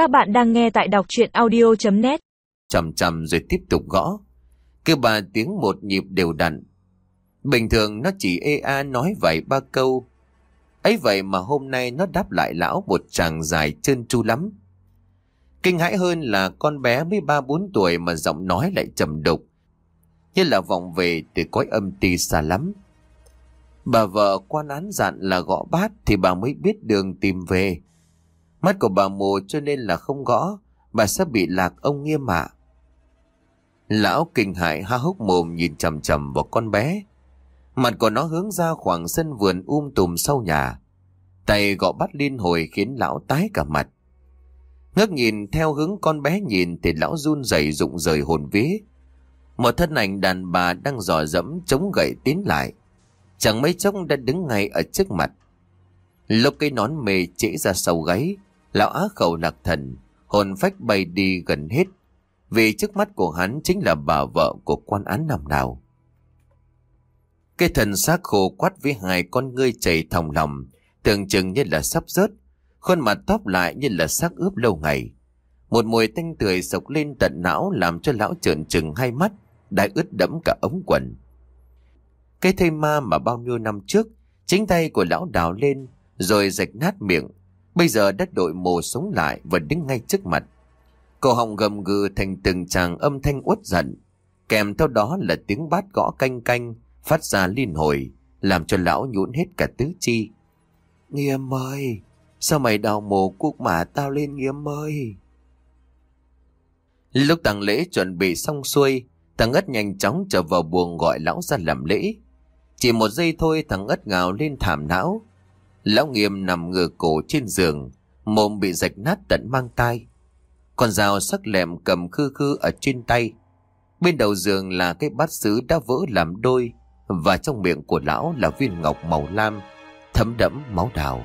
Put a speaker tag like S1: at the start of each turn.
S1: Các bạn đang nghe tại đọc chuyện audio.net
S2: chầm chầm rồi tiếp tục gõ. Cứ ba tiếng một nhịp đều đặn. Bình thường nó chỉ ê a nói vài ba câu. ấy vậy mà hôm nay nó đáp lại lão một chàng dài trơn tru lắm. Kinh hãi hơn là con bé mới ba bốn tuổi mà giọng nói lại trầm đục. Như là vọng về từ cõi âm ti xa lắm. Bà vợ quan án dặn là gõ bát thì bà mới biết đường tìm về. Mắt của bà mù cho nên là không gõ, bà sẽ bị lạc ông nghiêm ạ. Lão kinh hại ha hốc mồm nhìn chầm chầm vào con bé. Mặt của nó hướng ra khoảng sân vườn um tùm sau nhà. Tay gõ bắt liên hồi khiến lão tái cả mặt. Ngước nhìn theo hướng con bé nhìn thì lão run rẩy rụng rời hồn vía. Một thân ảnh đàn bà đang dò dẫm chống gậy tiến lại. Chẳng mấy chốc đã đứng ngay ở trước mặt. Lúc cây nón mề trễ ra sau gáy, lão á khẩu lạc thần, hồn phách bay đi gần hết. Vì trước mắt của hắn chính là bà vợ của quan án năm nào. Cái thần xác khô quắt với hai con ngươi chảy thòng lòng, tưởng chừng như là sắp rớt, khuôn mặt tóp lại như là xác ướp lâu ngày. Một mùi tanh tươi sộc lên tận não làm cho lão trợn trừng hai mắt, đã ướt đẫm cả ống quần. Cái thây ma mà bao nhiêu năm trước, chính tay của lão đào lên, rồi rạch nát miệng. Bây giờ đất đội mồ sống lại và đứng ngay trước mặt. Cổ họng gầm gừ thành từng tràng âm thanh uất giận. Kèm theo đó là tiếng bát gõ canh canh, phát ra liên hồi, làm cho lão nhũn hết cả tứ chi. Nghiêm ơi, sao mày đào mồ cuốc mà tao lên nghiêm ơi? Lúc tàng lễ chuẩn bị xong xuôi, thằng ất nhanh chóng trở vào buồng gọi lão ra làm lễ. Chỉ một giây thôi thằng ất ngào lên thảm não. Lão nghiêm nằm ngửa cổ trên giường, mồm bị rạch nát tận mang tai. Con dao sắc lẹm cầm khư khư ở trên tay. Bên đầu giường là cái bát sứ đã vỡ làm đôi và trong miệng của lão là viên ngọc màu lam, thấm đẫm máu đào.